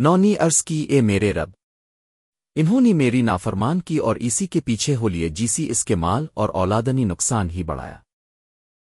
نونی عرض کی، اے میرے رب، انہوں نے میری نافرمان کی اور اسی کے پیچھے ہو لیے، جیسی اس کے مال اور اولادنی نقصان ہی بڑھایا۔